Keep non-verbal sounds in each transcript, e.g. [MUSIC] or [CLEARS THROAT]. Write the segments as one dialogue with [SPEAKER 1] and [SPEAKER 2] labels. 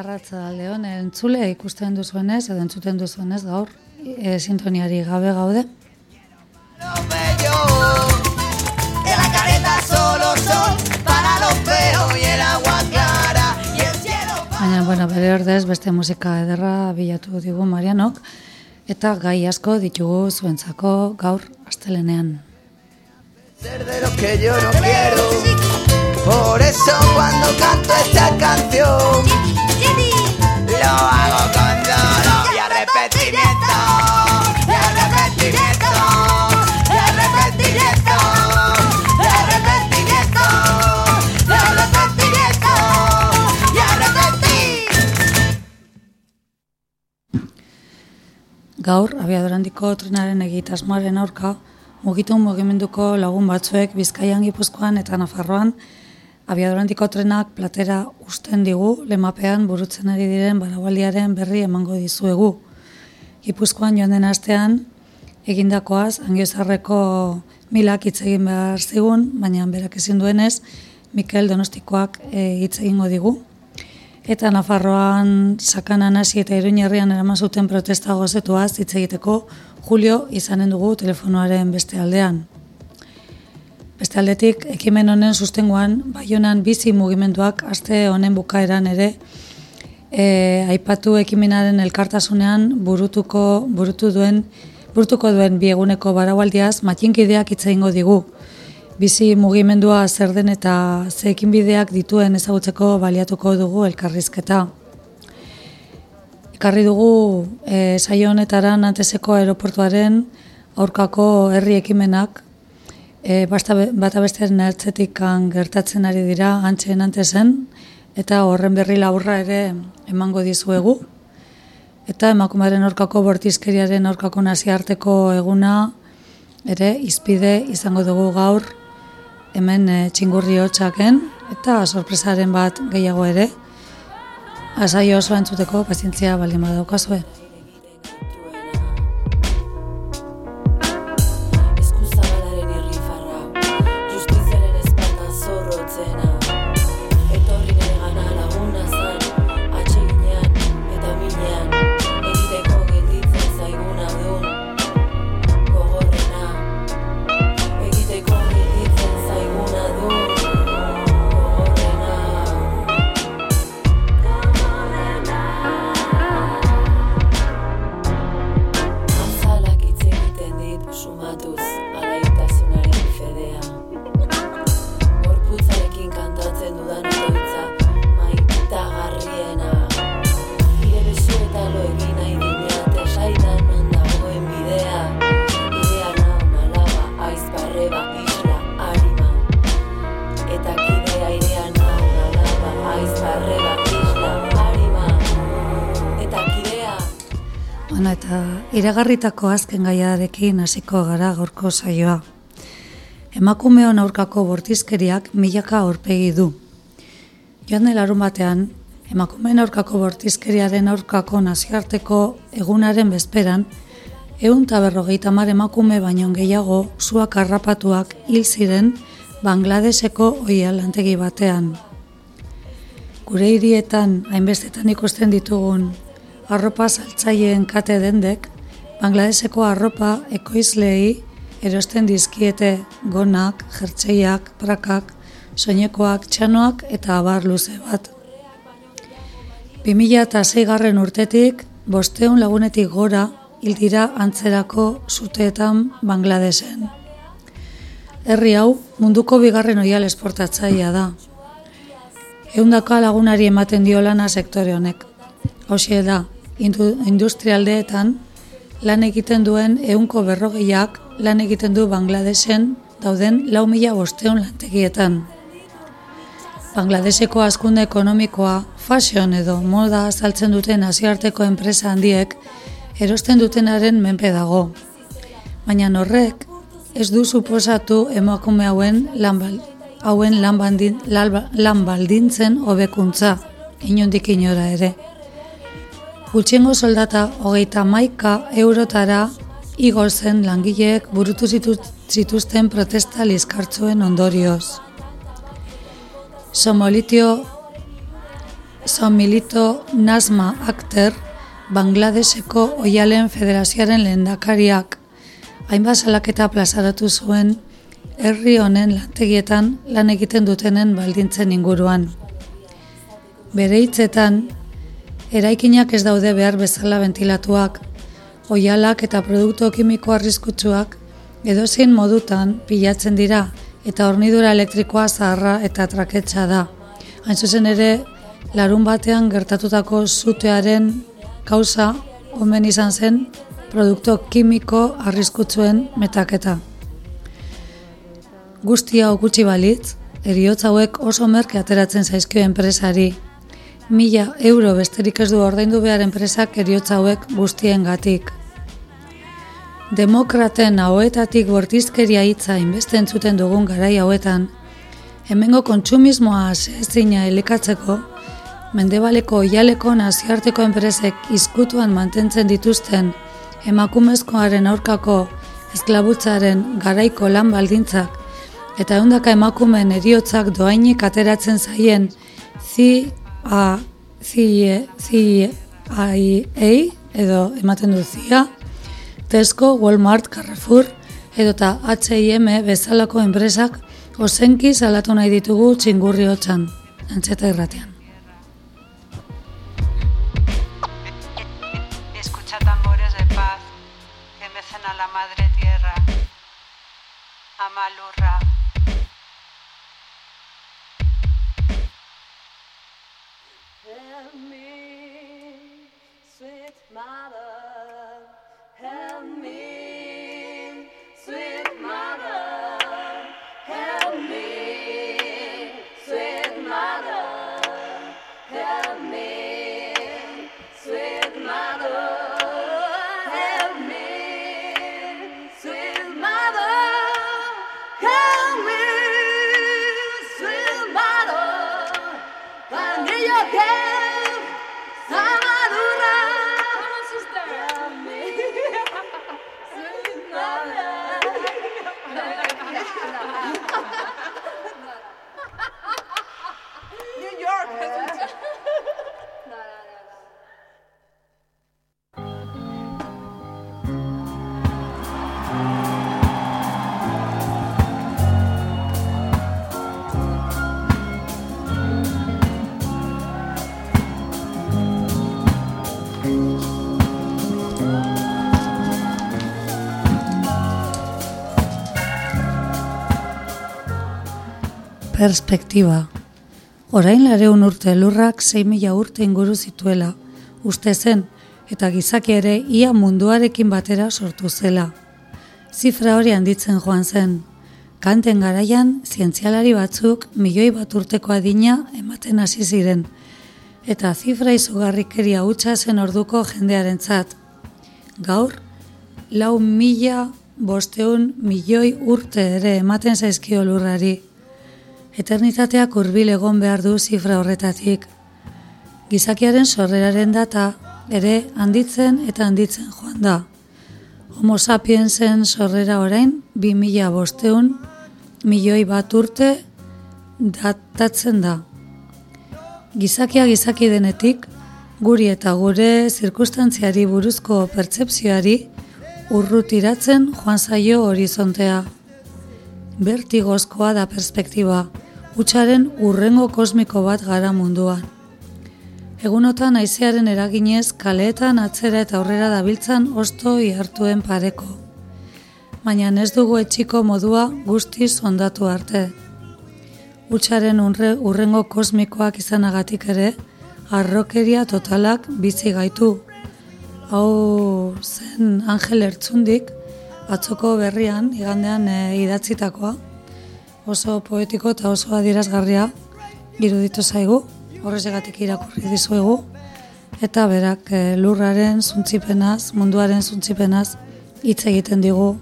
[SPEAKER 1] Arratza Leon, entzule ikusten duzuenez edo entzuten duzuenez gaur e, sintoniari gabe gaude.
[SPEAKER 2] Lo.
[SPEAKER 1] Baina, bueno, bere ordez beste musika ederra bilatu digu Marianok eta gai asko ditugu zuentzako gaur astelenean.
[SPEAKER 2] Ser de los que yo no quiero. Por eso cuando canto esta canción lo hago con dolor y arrepentimiento. Y arrepentimiento. Y arrepentimiento. Y arrepentimiento. Y arrepentimiento.
[SPEAKER 1] Gaur, abiadurandiko trenaren egitasmoaren aurka, mugitu mugimenduko lagun batzuek Bizkaian Gipuzkoan eta Nafarroan abiadurandiko trenak platera usten digu lemapean burutzen ari diren baraualdiaren berri emango dizuegu. Gipuzkoan joan den astean, egindakoaz, angiozarreko milak hitz egin behar zigun, baina berak ezin duenez, Mikel Donostikoak e, hitz egingo digu. Eta Nafarroan sakanan hasi eta Iruñerrian eraman zuten protesta gozetuaz hitz egiteko Julio izanen dugu telefonoaren beste aldean. Beste aldetik, ekimen honen sustengoan, Baionan bizi mugimenduak aste honen bukaeran ere e, aipatu ekimenaren elkartasunean burutuko burutu duen burutuko duen bieguneko baraualdiaz matxinkideak hitz egingo digu. Bizi mugimendua zer den eta ze ekinbideak dituen ezagutzeko baliatuko dugu elkarrizketa. Ekarri dugu e, saio honetara Nanteseko aeroportuaren aurkako herri ekimenak e, basta, bata bestearen ertzetik gertatzen ari dira antxeen antesen eta horren berri laburra ere emango dizuegu. Eta emakumearen aurkako bortizkeriaren aurkako naziarteko eguna ere izpide izango dugu gaur hemen e, txingurri hotxaken eta sorpresaren bat gehiago ere. Asai oso entzuteko pazientzia baldin badaukazue. Iragarritako azken gaiarekin hasiko gara gaurko saioa. Emakumeon aurkako bortizkeriak milaka aurpegi du. Joan den larun batean, emakumeen aurkako bortizkeriaren aurkako nazioarteko egunaren bezperan, egun eta berrogeita mar emakume baino gehiago zuak harrapatuak hil ziren Bangladeseko oia lantegi batean. Gure hirietan hainbestetan ikusten ditugun arropa saltzaileen kate dendek, Bangladeseko arropa ekoizlei erosten dizkiete gonak, jertseiak, prakak, soinekoak, txanoak eta abar luze bat. 2006 garren urtetik, bosteun lagunetik gora hildira antzerako zuteetan Bangladesen. Herri hau munduko bigarren oial esportatzaia da. Eundaka lagunari ematen dio lana sektore honek. Hoxe da, industrialdeetan lan egiten duen eunko berrogeiak lan egiten du Bangladesen dauden lau mila bosteun lantegietan. Bangladeseko askunde ekonomikoa, fashion edo moda azaltzen duten aziarteko enpresa handiek erosten dutenaren menpe dago. Baina horrek ez du suposatu emakume hauen lan, hauen lan, bandin, lan baldintzen hobekuntza, inundik inora ere. Gutxiengo soldata hogeita maika eurotara igo zen langileek burutu zituzten protesta lizkartzuen ondorioz. Somolitio Somilito Nasma Akter Bangladeseko Oialen Federazioaren lehendakariak hainbat salaketa plazaratu zuen herri honen lantegietan lan egiten dutenen baldintzen inguruan. Bere hitzetan, eraikinak ez daude behar bezala ventilatuak, oialak eta produktu kimiko arriskutsuak edozein modutan pilatzen dira eta hornidura elektrikoa zaharra eta traketsa da. Hain zuzen ere, larun batean gertatutako zutearen kauza omen izan zen produktu kimiko arriskutsuen metaketa. Guztia gutxi balitz, eriotz hauek oso merke ateratzen zaizkio enpresari. Mila euro besterik ez du ordaindu behar enpresak eriotz hauek guztien gatik. Demokraten hauetatik bortizkeria hitza inbeste entzuten dugun garai hauetan, hemengo kontsumismoa zezina elikatzeko, mendebaleko oialeko naziarteko enpresek izkutuan mantentzen dituzten emakumezkoaren aurkako esklabutzaren garaiko lan baldintzak eta eundaka emakumen eriotzak doainik ateratzen zaien zi a zi zi a edo ematen du zia Tesco, Walmart, Carrefour edota H&M bezalako enpresak ozenki salatu nahi ditugu txingurri hotxan, antzeta irratean.
[SPEAKER 3] Amalurra. Help Baba.
[SPEAKER 1] Perspektiba. Orain lareun urte lurrak 6.000 urte inguru zituela, uste zen, eta gizaki ere ia munduarekin batera sortu zela. Zifra hori handitzen joan zen. Kanten garaian, zientzialari batzuk milioi bat urteko adina ematen hasi ziren, eta zifra izugarrikeria hutsa zen orduko jendearentzat. Gaur, lau mila bosteun milioi urte ere ematen zaizkio lurrari. Eternitateak hurbil egon behar du zifra horretatik. Gizakiaren sorreraren data ere handitzen eta handitzen joan da. Homo sapiensen sorrera orain 2000 bosteun milioi bat urte datatzen da. Gizakia gizaki denetik, guri eta gure zirkustantziari buruzko pertsepzioari urrutiratzen joan zaio horizontea. Bertigozkoa da perspektiba, hutsaren urrengo kosmiko bat gara munduan. Egunotan haizearen eraginez kaleetan atzera eta aurrera dabiltzan osto ihartuen pareko. Baina ez dugu etxiko modua guztiz ondatu arte. Hutsaren urre, urrengo kosmikoak izanagatik ere, arrokeria totalak bizi gaitu. Hau zen Angel Ertzundik, atzoko berrian, igandean e, idatzitakoa, oso poetiko eta oso adierazgarria iruditu zaigu, horrezegatik irakurri dizuegu, eta berak e, lurraren zuntzipenaz, munduaren zuntzipenaz, hitz egiten digu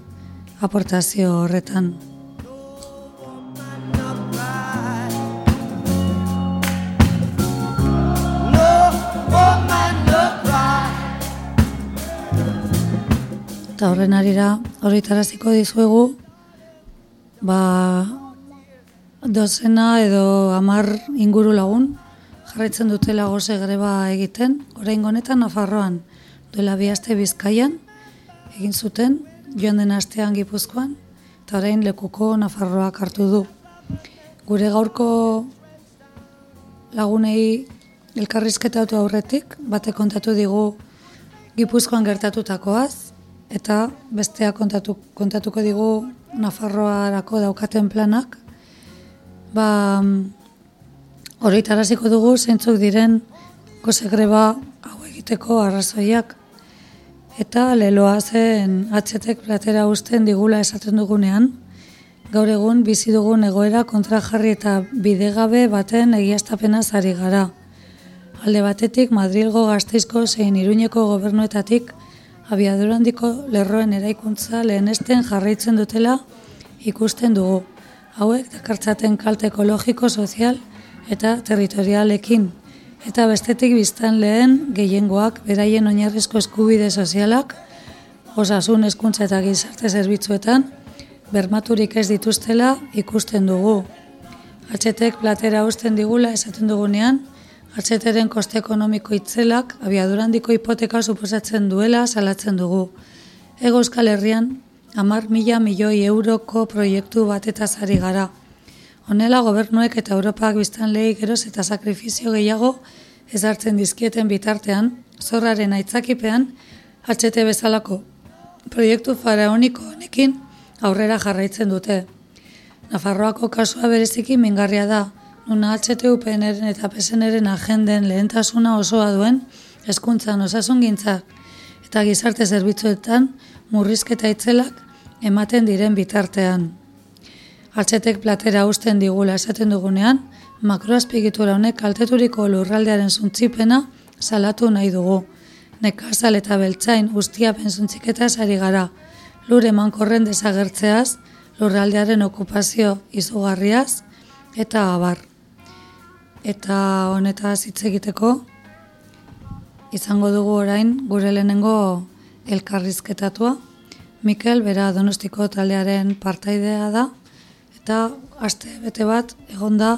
[SPEAKER 1] aportazio horretan. Eta horren arira, horretaraziko dizuegu, ba, dozena edo amar inguru lagun, jarraitzen dutela goze greba egiten, orain honetan Nafarroan, duela bihazte bizkaian, egin zuten, joan den astean gipuzkoan, eta orain lekuko Nafarroak hartu du. Gure gaurko lagunei elkarrizketatu aurretik, bate kontatu digu gipuzkoan gertatutakoaz, eta bestea kontatu, kontatuko digu Nafarroarako daukaten planak, ba, horretaraziko dugu zeintzuk diren goze greba hau egiteko arrazoiak. Eta leloa zen atxetek platera usten digula esaten dugunean, gaur egun bizi dugun egoera kontrajarri eta bidegabe baten egiaztapena zari gara. Alde batetik Madrilgo gazteizko zein iruñeko gobernuetatik abiadura handiko lerroen eraikuntza lehenesten jarraitzen dutela ikusten dugu. Hauek dakartzaten kalte ekologiko, sozial eta territorialekin. Eta bestetik biztan lehen gehiengoak beraien oinarrizko eskubide sozialak, osasun eskuntza eta gizarte zerbitzuetan, bermaturik ez dituztela ikusten dugu. Atxetek platera usten digula esaten dugunean, atxeteren koste ekonomiko itzelak abiadurandiko hipoteka suposatzen duela salatzen dugu. Ego Euskal Herrian, amar mila milioi euroko proiektu bat eta zari gara. Honela gobernuek eta Europak biztan lehi geroz eta sakrifizio gehiago ezartzen dizkieten bitartean, zorraren aitzakipean, HT bezalako proiektu faraoniko honekin aurrera jarraitzen dute. Nafarroako kasua bereziki mingarria da, nuna HTUPNren eta PSNren agenden lehentasuna osoa duen, hezkuntzan osasun gintzak eta gizarte zerbitzuetan murrizketa itzelak ematen diren bitartean. Altzetek platera usten digula esaten dugunean, makroazpigitura honek kalteturiko lurraldearen zuntzipena salatu nahi dugu. Nekazal eta beltzain ustiapen zuntziketa ari gara. Lur eman korren desagertzeaz, lurraldearen okupazio izugarriaz, eta abar. Eta honetaz hitz egiteko, izango dugu orain gure lehenengo elkarrizketatua. Mikel, bera donostiko taldearen partaidea da, eta aste bete bat egonda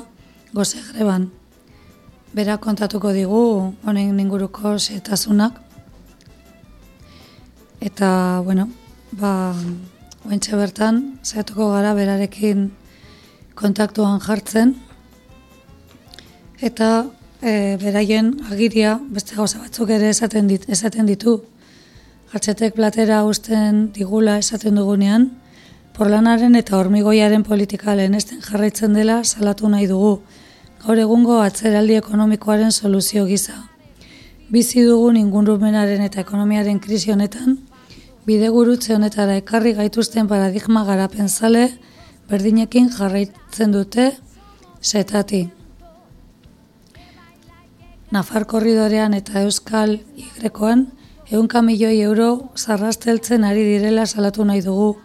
[SPEAKER 1] goze greban. Bera kontatuko digu honen inguruko setasunak. Eta, bueno, ba, ointxe bertan, zehatuko gara berarekin kontaktuan jartzen, eta e, beraien agiria beste gauza batzuk ere esaten dit, esaten ditu. Atxetek platera usten digula esaten dugunean, porlanaren eta hormigoiaren politika lehenesten jarraitzen dela salatu nahi dugu, gaur egungo atzeraldi ekonomikoaren soluzio giza. Bizi dugun ingurumenaren eta ekonomiaren krisi honetan, bide gurutze honetara ekarri gaituzten paradigma garapen zale, berdinekin jarraitzen dute setati. Nafar korridorean eta Euskal Igrekoan, eunka milioi euro zarrasteltzen ari direla salatu nahi dugu.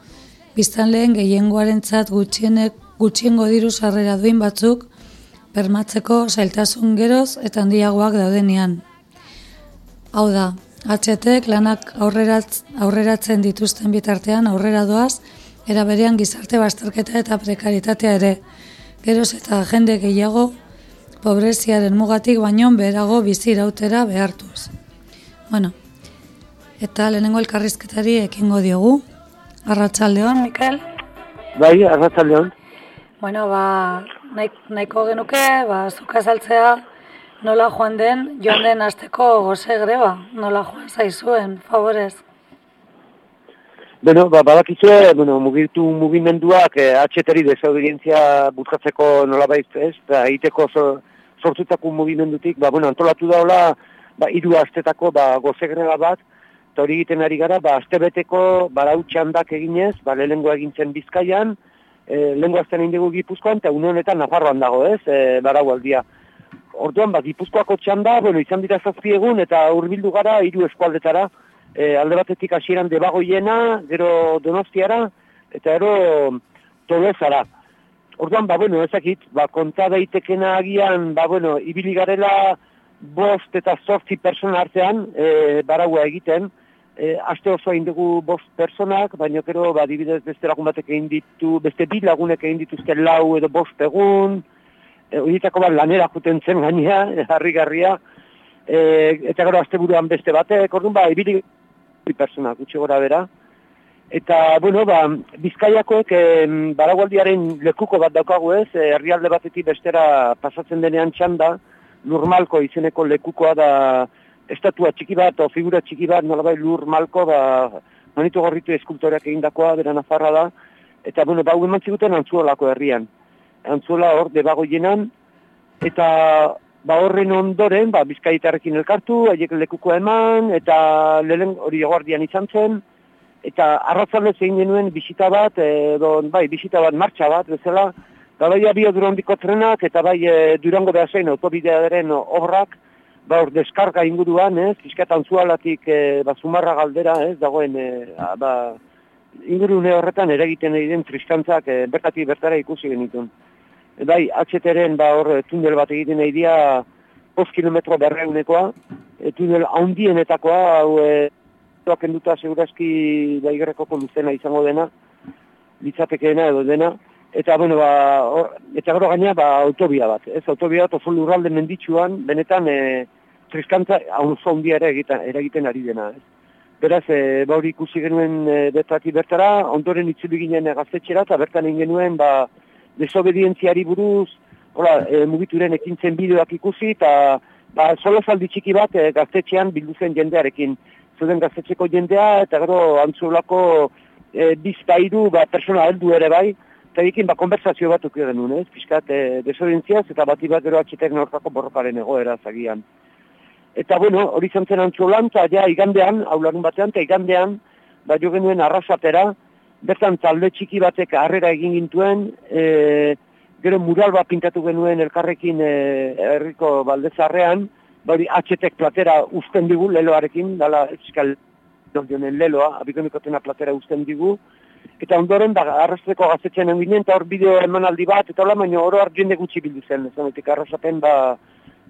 [SPEAKER 1] Biztan lehen gehiengoaren txat gutxiengo diru sarrera duin batzuk, bermatzeko zailtasun geroz eta handiagoak daudenean. Hau da, HTek lanak aurreratz, aurreratzen dituzten bitartean aurrera doaz, era berean gizarte bazterketa eta prekaritatea ere. Geroz eta jende gehiago pobreziaren mugatik baino berago bizi irautera behartuz. Bueno, eta lehenengo elkarrizketari ekingo diogu. Arratsaldeon, Mikel.
[SPEAKER 4] Bai, arratzaldeon.
[SPEAKER 1] Bueno, ba, nahi, nahiko genuke, ba, zuk azaltzea nola joan den, joan den asteko goze greba, nola joan zaizuen, favorez.
[SPEAKER 4] Bueno, ba, badakizue, bueno, mugitu mugimenduak eh, HTri desaudientzia bultzatzeko nolabait ez, da egiteko so, sortutako mugimendutik, ba, bueno, antolatu daula, ba, iru astetako, ba, goze greba bat, eta hori egiten ari gara, ba, astebeteko barau txandak eginez, ba, lehengo egintzen bizkaian, e, lehengo azten egin dugu gipuzkoan, eta une Nafarroan dago, ez, e, barau aldia. Orduan, ba, gipuzkoako txanda, bueno, izan dira zazpi egun, eta hurbildu gara hiru eskualdetara, e, alde batetik hasieran debagoiena, gero donostiara, eta gero tolezara. Orduan, ba, bueno, ezakit, ba, konta daitekena agian, ba, bueno, ibili garela bost eta zortzi persona artean, e, baraua egiten, e, aste oso egin dugu bost personak, baina gero, ba, dibidez beste lagun batek egin ditu, beste bi lagunek egin dituzte lau edo bost egun, e, horietako bat lanera juten zen gainea, [LAUGHS] harrigarria, e, eta gero aste buruan beste batek, orduan, ba, ibili bi persona, gutxi gora bera. Eta, bueno, ba, bizkaiakoek e, baragualdiaren lekuko bat daukagu ez, e, herrialde batetik bestera pasatzen denean txanda, lurmalko izeneko lekukoa da estatua txiki bat, o figura txiki bat, nolabai lurmalko, ba, manitu gorritu eskultoreak egindakoa, bera nafarra da, eta, bueno, ba, eman ziguten antzuolako herrian. Antzuola hor, debagoienan, eta ba horren ondoren, ba, bizkaitarrekin elkartu, haiek lekuko eman, eta lehen hori guardian izan zen, eta arratzalde zein genuen bisita bat, edo, bai, bisita bat, martxa bat, bezala, ba, bai abio durandiko trenak, eta bai e, durango behasein autobidearen obrak, ba hor deskarga inguruan, ez, fisketan zualatik, e, ba, zumarra galdera, ez, dagoen, e, ba, ingurune horretan eragiten den triskantzak e, bertatik bertara ikusi genitun. E, bai, atxeteren ba hor tunel bat egiten nahi dia, post kilometro berreunekoa, e, tunel haundienetakoa, hau e, kenduta segurazki baigerreko luzena izango dena, litzatekeena edo dena, eta bueno, ba, or, eta gero gaina ba, autobia bat, ez autobia bat oso lurralde menditsuan, benetan e, triskantza hauzo handia ere egiten, eragiten ari dena, ez. Beraz, e, ba hori ikusi genuen e, bertati bertara, ondoren itzuli ginen gaztetxera, eta bertan egin genuen, ba, desobedientziari buruz, hola, e, mugituren ekintzen bideoak ikusi, eta ba, solo saldi txiki bat e, gaztetxean bildu zen jendearekin. Zuden gaztetxeko jendea, eta gero antzulako e, bizpairu ba, persona heldu ere bai, eta ekin ba, konversazio bat ukio genuen, ez? Piskat, e, desobedientziaz, eta bati bat gero atxetek nortako borrokaren egoera zagian. Eta bueno, hori zantzen antzulan, eta ja igandean, haularun batean, eta igandean, ba, jo genuen arrasatera, bertan talde txiki batek harrera egin gintuen, e, gero mural bat pintatu genuen elkarrekin e, herriko baldezarrean, bari atxetek platera usten digu leloarekin, dala eskal dionen leloa, abikonekotena platera usten digu, eta ondoren da arrasteko gazetzen eginen, eta hor bideo emanaldi bat, eta hola, baina oro jende gutxi bildu zen, ez arrasaten ba,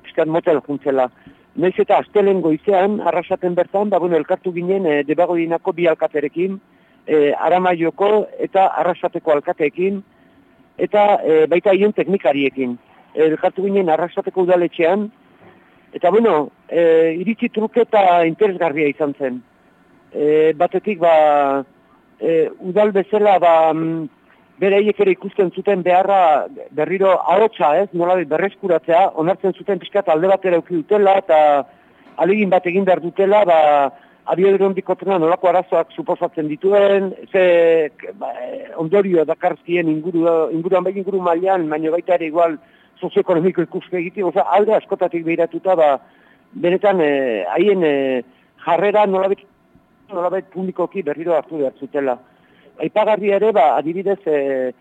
[SPEAKER 4] piskat motel juntzela. Naiz eta astelen goizean, arrasaten bertan, ba, bueno, elkartu ginen e, debagoinako bi alkaterekin, e, aramaioko eta arrasateko alkateekin, eta e, baita hion teknikariekin. Elkartu ginen arrasateko udaletxean, eta bueno, e, iritsi truke eta interesgarria izan zen. E, batetik, ba, e, udal bezala, ba, mm, bere ere ikusten zuten beharra berriro ahotsa ez, nola berreskuratzea, onartzen zuten pixkat alde batera euki dutela, eta alegin bat egin behar dutela, ba, abiodron bikotena nolako arazoak suposatzen dituen, ze ba, ondorio dakarzkien inguru, inguruan bai inguru mailan, baina baita ere igual sozioekonomiko ikuske egite, oza, alde askotatik behiratuta, ba, benetan eh, haien eh, jarrera nolabait, nolabait publikoki berriro hartu behar zutela. Aipagarri ere, ba, adibidez, e,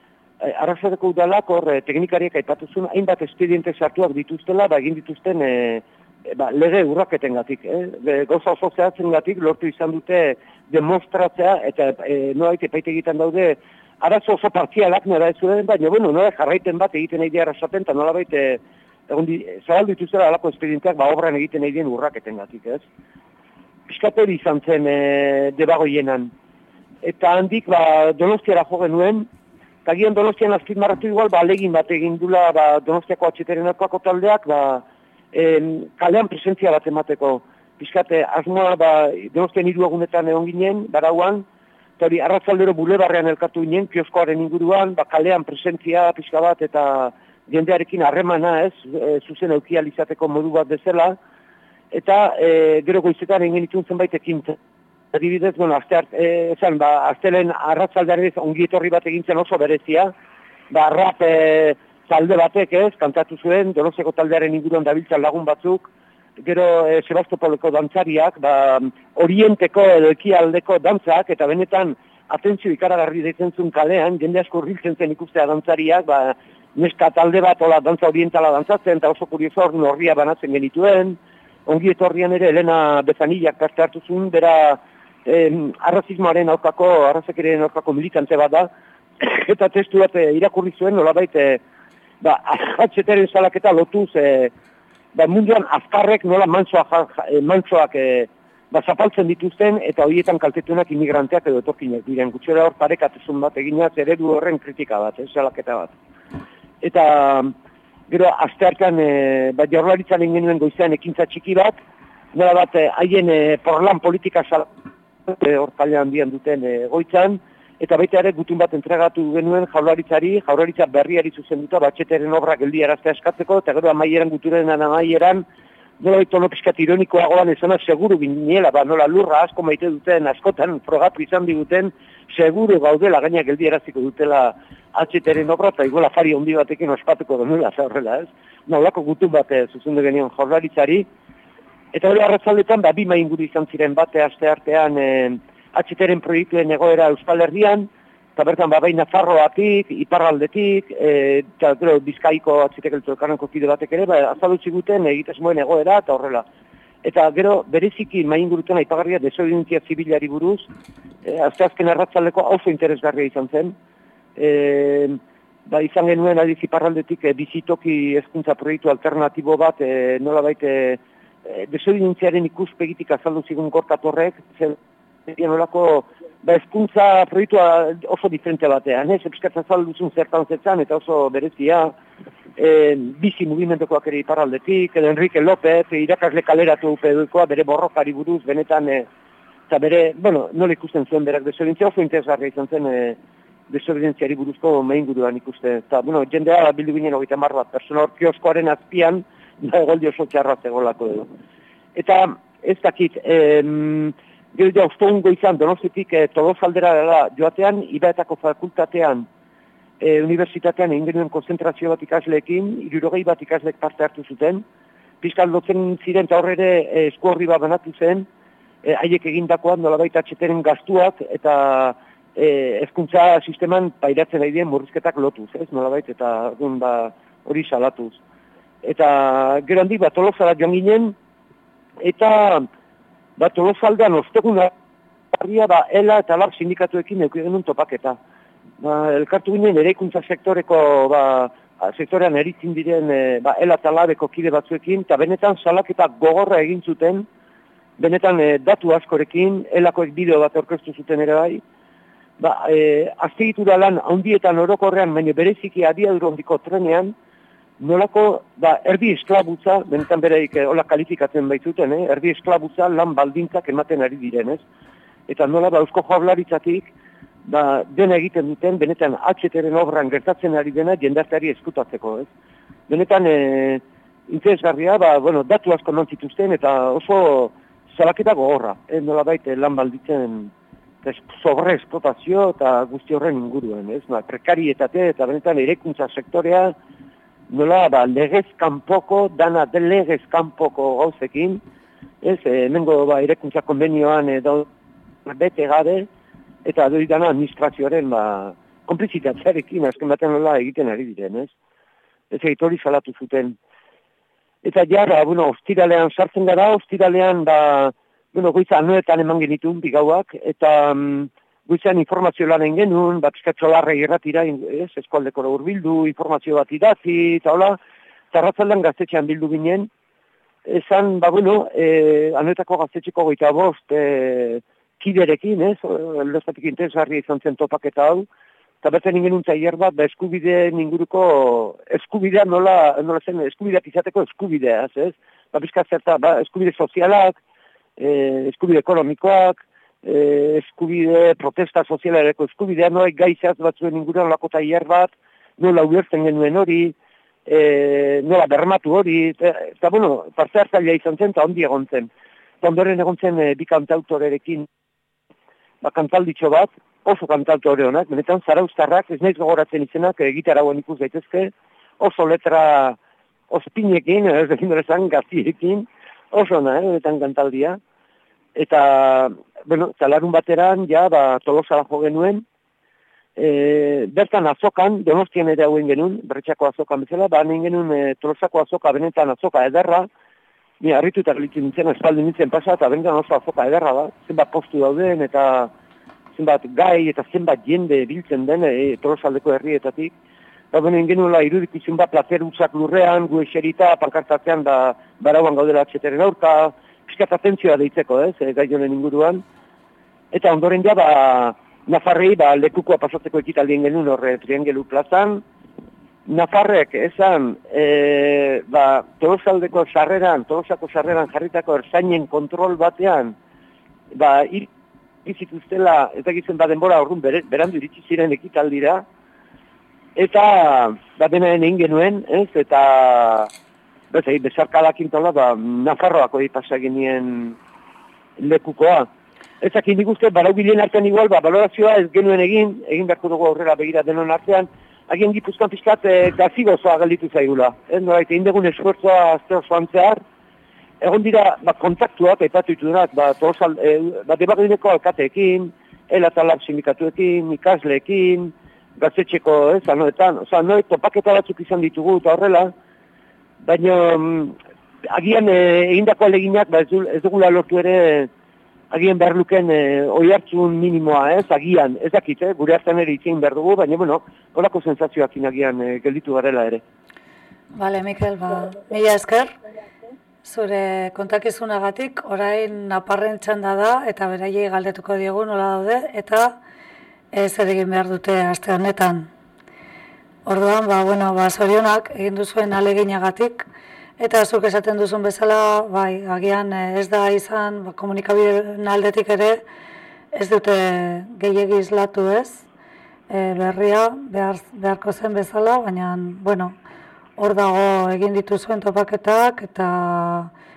[SPEAKER 4] arrazateko udalak hor teknikariek aipatuzun, hainbat espediente sartuak dituztela, ba, egin dituzten e, ba, lege urraketen gatik, eh? goza oso zehatzen gatik, lortu izan dute demostratzea, eta e, noait epaite egiten daude arazo oso partzialak nera ez zuen, baina, bueno, nola jarraiten bat egiten nahi diara esaten, eta nola baita, egon di, zabaldu dituzela alako espedienteak, ba, obran egiten nahi dien urraketen gatik, ez? Piskat hori izan zen e, debagoienan. Eta handik, ba, donostiara jo genuen, eta gian donostian azpitmarratu igual, ba, alegin bat egin dula, ba, donostiako atxeteren taldeak, ba, em, kalean presentzia bat emateko. Piskate, asmoa, ba, donostian hiru egunetan egon ginen, barauan, eta hori, arrazaldero bulebarrean elkatu ginen, kioskoaren inguruan, ba, kalean presentzia pixka bat, eta jendearekin harremana ez, e, zuzen eukializateko modu bat bezala, eta e, gero goizetan egin itun zenbait ekin adibidez, bueno, azte e, esan, ba, aztelen arratzaldean ongi etorri bat egintzen oso berezia, ba, rap e, talde batek ez, kantatu zuen, donoseko taldearen inguruan dabiltzan lagun batzuk, gero e, Sebastopoleko dantzariak, ba, orienteko edo ekialdeko dantzak, eta benetan atentzio ikaragarri deitzen zuen kalean, jende asko urriltzen zen ikustea dantzariak, ba, neska talde bat, ola, dantza orientala dantzatzen, eta oso kurioso hor horria banatzen genituen, ongi etorrian ere Elena Bezanillak parte hartu zuen, bera em, arrazismoaren aurkako, arrazekeren aurkako militante bat da, [CLEARS THROAT] eta testu bat eh, irakurri zuen, nola baita, ba, [LAUGHS] atxeteren salaketa lotuz, e, ba, munduan azkarrek nola mantsoa, ja- eh, mantsoak e, ba, zapaltzen dituzten, eta horietan kaltetunak imigranteak edo etorkinak diren. Gutxera hor parekatuzun bat eginaz, eredu horren kritika bat, ez, salaketa bat. Eta gero asteartean e, ba, jaurlaritzan egin genuen goizean ekintza txiki bat, nola bat eh, haien e, porlan politika sal e, handian duten e, goitzan, eta baita ere gutun bat entregatu genuen jaurlaritzari, jaurlaritza berriari zuzenduta batxeteren obra geldi araztea eskatzeko, eta gero amaieran guturen amaieran, nola baita ono pixkat ironikoagoan esana seguru ginela, ba, nola lurra asko maite duten, askotan frogatu izan diguten, seguru gaudela gaina geldi araziko dutela atxeteren obra, eta igual afari handi batekin ospatuko denuela, za horrela, ez? Nolako gutun bat eh, zuzendu genion jaurlaritzari, Eta hori arratzaldetan, ba, bi inguru izan ziren bate aste artean e, atxeteren proiektuen egoera Euskal Herrian, eta bertan, ba, baina Nafarroatik, iparraldetik, e, eta gero bizkaiko atxetek eltzokanako kide batek ere, ba, azaldu ziguten egitasmoen egoera eta horrela. Eta gero, bereziki main ingurutan aipagarria desobedientzia zibilari buruz, e, azte azken arratzaldeko oso interesgarria izan zen. E, ba, izan genuen adiz iparraldetik e, bizitoki hezkuntza proiektu alternatibo bat, e, nola baite, e, desobedientziaren ikuspegitik azaldu zigun gorkatorrek, zen ziren olako ba, eskuntza proiektua oso diferente batean, ez? Epskatza azaldu zuen zertan zetzan, eta oso berezia, e, bizi mugimendukoak ere iparraldetik, edo Enrique López, irakasle kaleratu peduikoa, bere borrokari buruz, benetan, e, eta bere, bueno, nola ikusten zuen berak desobedientzia, oso interesgarria izan zen, e, desobedientziari buruzko main guruan ikuste. Eta, bueno, jendea bildu ginen hogeita mar bat, persona hor kioskoaren azpian, da egoldi oso txarra zegolako edo. Eta ez dakit, em, gero ja ustongo izan donostitik e, tolosaldera dela joatean, ibaetako fakultatean, e, unibertsitatean egin genuen konzentrazio bat ikasleekin, irurogei bat ikaslek parte hartu zuten, pizkal lotzen ziren eta horre e, esku horri bat banatu zen, e, haiek egindakoan nolabait atxeteren gastuak eta e, ezkuntza sisteman pairatzen ari dien murrizketak lotuz, ez nolabait, eta orduan ba, hori salatuz. Eta gero handi bat tolosara joan ginen, eta bat tolosaldean osteguna harria ba, ELA eta LAB sindikatuekin euk genuen topaketa. Ba, elkartu ginen eraikuntza sektoreko, ba, sektorean eritzen diren e, ba, ELA eta LABeko kide batzuekin, eta benetan salaketa gogorra egin zuten, benetan e, datu askorekin, ELAkoek bideo bat orkestu zuten ere bai, ba, e, aztegitura lan handietan orokorrean, baina bereziki abiaduro handiko trenean, nolako, ba, erdi esklabutza, benetan bereik eh, hola kalifikatzen baitzuten, eh? erdi esklabutza lan baldintzak ematen ari direnez. Eta nola, ba, eusko jaurlaritzatik, ba, dena egiten duten, benetan atxeteren obran gertatzen ari dena jendarteari eskutatzeko, ez? Benetan, e, interesgarria, ba, bueno, datu asko non zituzten, eta oso salaketa gogorra, eh? nola baite lan balditzen sobre esplotazio eta guzti horren inguruen, ez? Ba, prekarietate eta benetan erekuntza sektorea, nola, ba, legez kanpoko, dana legez kanpoko gauzekin, ez, e, nengo, ba, irekuntza konbenioan edo bete gabe, eta doi dana administrazioaren, ba, komplizitatzearekin, azken batean nola egiten ari diren, ez? Ez hori salatu zuten. Eta jara, bueno, ostiralean sartzen gara, ostiralean, ba, bueno, goiza anuetan eman genitun bigauak, eta, mm, Guizean informazio lan genuen, bat eskatzolarre irratira, ez, eskualdeko urbildu, informazio bat idatzi, eta hola, zarratzaldan gaztetxean bildu ginen, esan, ba, bueno, e, anetako gaztetxeko goita bost, e, kiderekin, ez, eldoztatik intensarri izan zen topaketa hau, eta bertzen ingen untzaier bat, ba, eskubide ninguruko, eskubidea nola, nola zen, eskubideak izateko eskubidea, ez, ba, bizka zerta, ba, eskubide sozialak, e, eskubide ekonomikoak, e, eskubide, protesta sozialareko eskubidea, noa gaizaz batzuen inguruan lako taier bat, nola ulertzen genuen hori, e, nola bermatu hori, eta, bueno, parte hartzailea izan zen, eta ondi egon zen. Eta ondoren egon zen e, bi kantautorerekin, ba, kantalditxo bat, oso kantautore honak, benetan zaraustarrak, ez naiz gogoratzen izenak, e, gitaragoen ikus daitezke, oso letra ospinekin, ez egin dure gaziekin, oso na, eh, benetan kantaldia. Eta, bueno, talarun bateran, ja, ba, tolosara jo genuen, e, bertan azokan, donostian ere hauen genuen, berretxako azokan bezala, ba, nien genuen e, tolosako azoka, benetan azoka ederra, ni harritu eta galitzen nintzen, espaldi nintzen pasa, eta benetan oso azoka ederra da, zenbat postu dauden, eta zenbat gai, eta zenbat jende biltzen den, e, tolosaldeko herrietatik, Eta benen ingenuela irudik izun bat placer utzak lurrean, gu eserita, pankartatzean da barauan gaudela atxeteren aurka, pixkat atentzioa deitzeko, ez, gai honen inguruan. Eta ondoren ja, ba, Nafarrei, ba, lekukoa pasatzeko ekitaldien genuen horre triangelu plazan. Nafarrek, esan, e, ba, tolosaldeko sarreran, tolosako sarreran jarritako erzainen kontrol batean, ba, izituztela, ez da ba, denbora horren berandu iritsi ziren ekitaldira, eta, ba, dena egin genuen, ez, eta, Bez, egin, bezarkadak intola, ba, Nafarroako pasaginien lekukoa. Ez aki nik uste, artean igual, ba, balorazioa ez genuen egin, egin beharko dugu aurrera begira denon artean, agien gipuzkan pixkat e, gazigo zoa galditu zaigula. Ez nora, eta indegun esfuerzoa azte osoan zehar, egon dira, ba, kontaktuak, aipatu ditunak, ba, tolosal, e, ba, debagineko alkateekin, elatalab sindikatuekin, ikasleekin, gaztetxeko, ez, anoetan, oza, noe, topaketa batzuk izan ditugu, eta horrela, baina mm, agian e, egindako aleginak ba, ez, du, ez dugula lortu ere agian behar luken e, oi hartzun minimoa, ez, agian, ez dakit, eh, gure hartan ere itzein behar dugu, baina, bueno, horako sensazioak inagian e, gelditu garela ere.
[SPEAKER 1] Bale, Mikel, ba, mila esker, zure kontakizunagatik, orain naparren txanda da, eta beraiei galdetuko diegu nola daude, eta ez egin behar dute aste honetan. Orduan, ba, bueno, ba, zorionak egin duzuen aleginagatik, eta zuk esaten duzun bezala, bai, agian eh, ez da izan, ba, komunikabide aldetik ere, ez dute gehiagi izlatu ez, e, berria behar, beharko zen bezala, baina, bueno, hor dago egin dituzuen topaketak, eta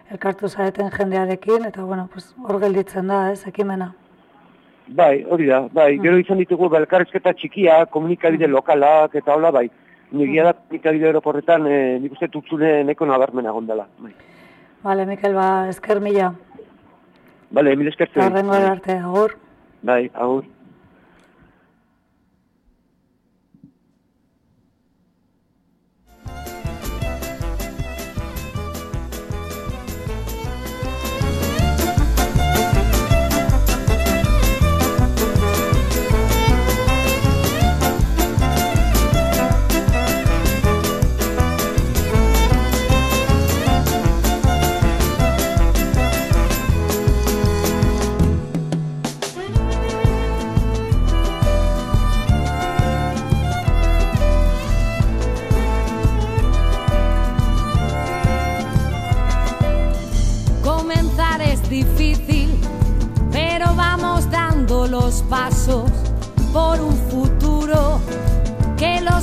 [SPEAKER 1] elkartu zareten jendearekin, eta, bueno, hor gelditzen da ez, ekimena.
[SPEAKER 4] Bai, hori da, bai, mm. gero izan ditugu belkarrezketa txikia, komunikabide mm. lokalak eta hola, bai. Nigia da komunikabide erokorretan, e, nik uste tutzune neko nabarmena gondela. Bai.
[SPEAKER 1] Bale, Mikel, ba, esker mila.
[SPEAKER 4] Bale, mil esker zuen.
[SPEAKER 1] Arrengo arte, agur.
[SPEAKER 4] Bai, agur.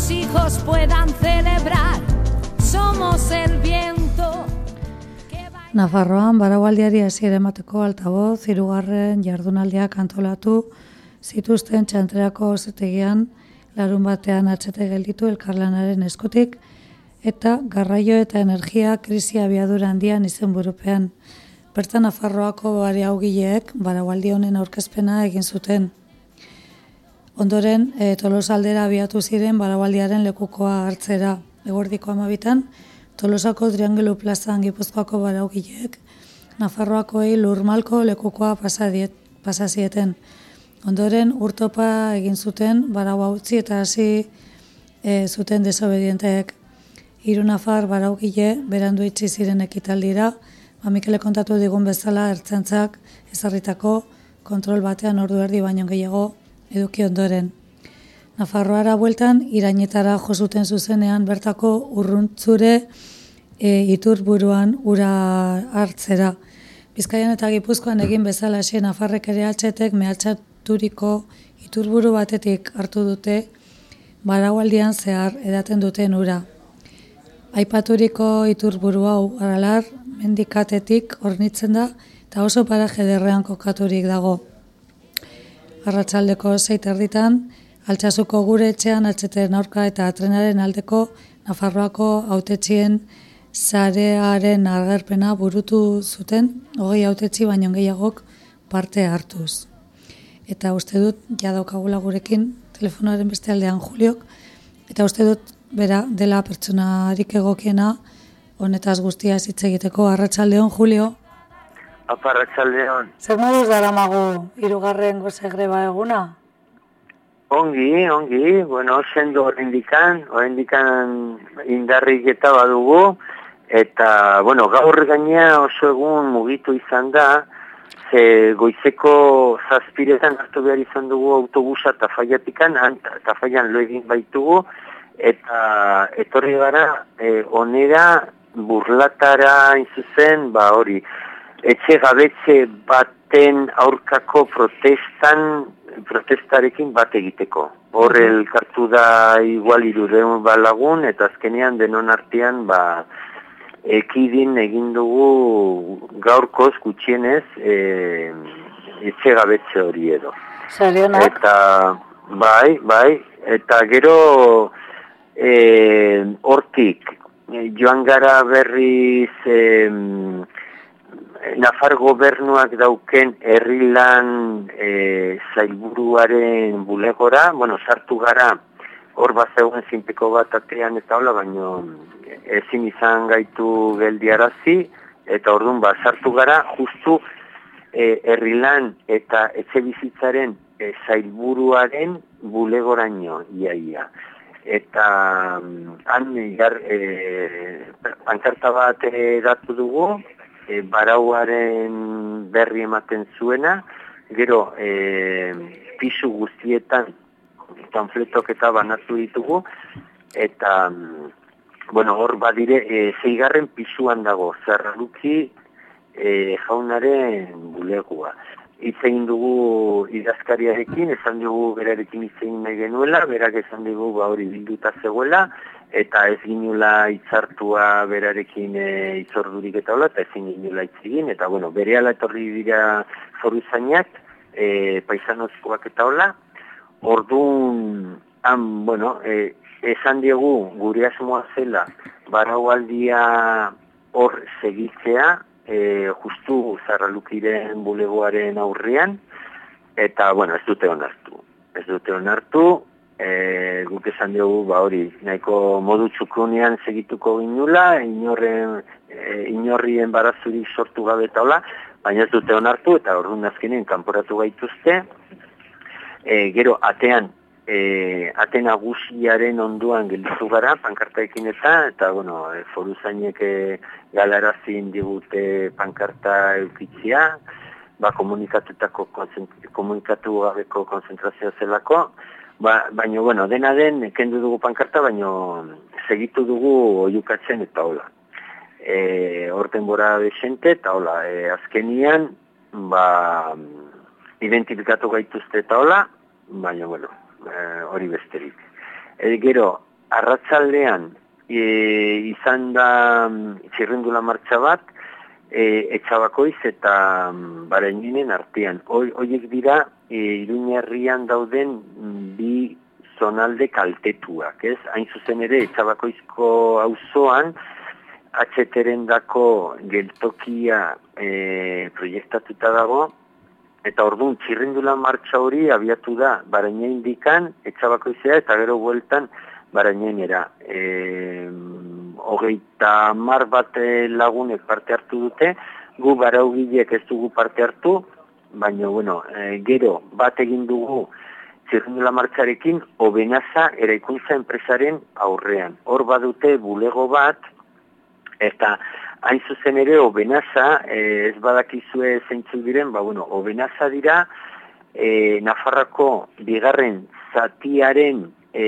[SPEAKER 5] Los hijos puedan celebrar. Somos el viento.
[SPEAKER 1] Nafarroan baraualdiari hasiera emateko altavoz hirugarren jardunaldiak antolatu zituzten txantreako zetegian larun batean atzete gelditu elkarlanaren eskutik eta garraio eta energia krisi abiadura handian izen burupean. Bertan Nafarroako bari haugileek baraualdi honen aurkezpena egin zuten. Ondoren, e, Tolosaldera abiatu ziren baraualdiaren lekukoa hartzera. Egordiko amabitan, Tolosako Triangelu plazan gipuzkoako baraugileek, Nafarroakoei lurmalko lekukoa pasazieten. Ondoren urtopa egin zuten, barau utzi eta hasi e, zuten desobedienteek hiru nafar baraugile berandu itxi ziren ekitaldira, ba Mikele kontatu digun bezala ertzentzak ezarritako kontrol batean ordu erdi baino gehiago eduki ondoren. Nafarroara bueltan irainetara jo zuten zuzenean bertako urruntzure e, iturburuan ura hartzera. Bizkaian eta Gipuzkoan egin bezala hasi Nafarrek ere atxetek mehatxaturiko iturburu batetik hartu dute baraualdian zehar edaten duten ura. Aipaturiko iturburu hau aralar mendikatetik hornitzen da eta oso paraje derrean kokaturik dago. Arratsaldeko zeit erditan, altxasuko gure etxean atxeten aurka eta trenaren aldeko Nafarroako autetxien zarearen agerpena burutu zuten, hogei autetxi baino gehiagok parte hartuz. Eta uste dut, jadaukagula gurekin, telefonoaren beste aldean Juliok, eta uste dut, bera, dela pertsonarik egokiena, honetaz guztia hitz egiteko arratsaldeon Julio.
[SPEAKER 6] Aparratxaldeon.
[SPEAKER 1] Zer moduz dara magu irugarren goze greba eguna?
[SPEAKER 6] Ongi, ongi, bueno, sendo horrendikan, horrendikan indarrik eta badugu, eta, bueno, gaur gaina oso egun mugitu izan da, ze goizeko zazpiretan hartu behar izan dugu autobusa tafaiatikan, tafaian lo egin baitugu, eta etorri gara, e, onera burlatara inzuzen, ba hori, etxe gabetxe baten aurkako protestan, protestarekin bat egiteko. Hor elkartu da igual irureun balagun, eta azkenean denon artean, ba, ekidin egin dugu gaurkoz gutxienez e, etxe gabetxe hori edo.
[SPEAKER 1] Zarionak?
[SPEAKER 6] Eta, bai, bai, eta gero e, hortik, joan gara berriz e, Nafar gobernuak dauken herrilan e, zailburuaren bulegora, bueno, sartu gara, hor bat zegoen zinpeko bat atean eta hola, baino ezin izan gaitu geldiarazi, eta orduan bat sartu gara, justu e, herrilan eta etxe bizitzaren e, zailburuaren bulegoraino, iaia. Eta han gar, e, pankarta bat edatu dugu, e, barauaren berri ematen zuena, gero e, pisu guztietan panfletok eta banatu ditugu, eta bueno, hor badire e, zeigarren pisuan dago, zerraluki e, jaunaren bulegua. Itzein dugu idazkariarekin, esan dugu berarekin itzein nahi genuela, berak esan dugu ba hori bilduta zegoela, eta ez ginula itzartua berarekin e, itzordurik eta hola, eta ezin ginula itzegin, eta bueno, bere etorri dira foru zainak, e, paisanozkoak eta hola, orduan, han, bueno, e, esan diegu gure asmoa zela, baraualdia hor segitzea, e, justu zarralukiren bulegoaren aurrean, eta, bueno, ez dute onartu. Ez dute onartu, e, guk esan diogu ba hori nahiko modu txukunean segituko ginula inorren e, inorrien barazurik sortu gabe eta hola baina ez dute onartu eta orduan azkenen kanporatu gaituzte. E, gero atean e, ate nagusiaren onduan gelditu gara pankartaekin eta eta bueno e, foru zainek e, galarazin digute pankarta eukitzia ba komunikatutako komunikatu gabeko konzentrazioa zelako Ba, baina, bueno, dena den, kendu dugu pankarta, baina segitu dugu oiukatzen eta hola. E, horten bora desente eta hola, e, azkenian, ba, identifikatu gaituzte eta hola, baina, bueno, e, hori besterik. E, gero, arratzaldean, e, izan da txirrendula martxa bat, e, etxabakoiz eta mm, bareninen artean. Hoiek dira, e, iruñerrian dauden mm, bi zonalde kaltetuak, ez? Hain zuzen ere, etxabakoizko auzoan atxeteren dako geltokia e, proiektatuta dago, eta orduan txirrindula martxa hori abiatu da, bareina indikan, etxabakoizea eta gero bueltan barenenera. E, hogeita mar bat lagunek parte hartu dute, gu baraugilek ez dugu parte hartu, baina, bueno, e, gero bat egin dugu zirrundula martxarekin, obenaza eraikuntza enpresaren aurrean. Hor badute bulego bat, eta hain zuzen ere, obenaza, e, ez badakizue zeintzu diren, ba, bueno, obenaza dira, e, Nafarrako bigarren zatiaren e,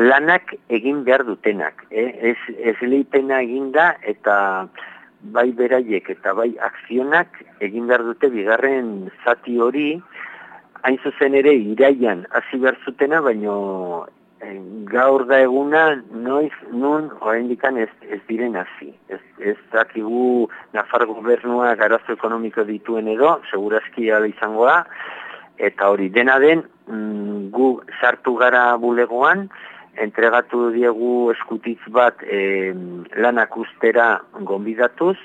[SPEAKER 6] lanak egin behar dutenak. Eh? Ez, ez lehipena eginda eta bai beraiek eta bai akzionak egin behar dute bigarren zati hori, hain zuzen ere iraian hasi behar zutena, baino eh, gaur da eguna noiz nun oraindikan ez, ez diren hasi. Ez, ez dakigu Nafar gobernua garazo ekonomiko dituen edo, segurazki ala izango da, eta hori dena den mm, gu sartu gara bulegoan, entregatu diegu eskutitz bat e, lanak ustera gonbidatuz,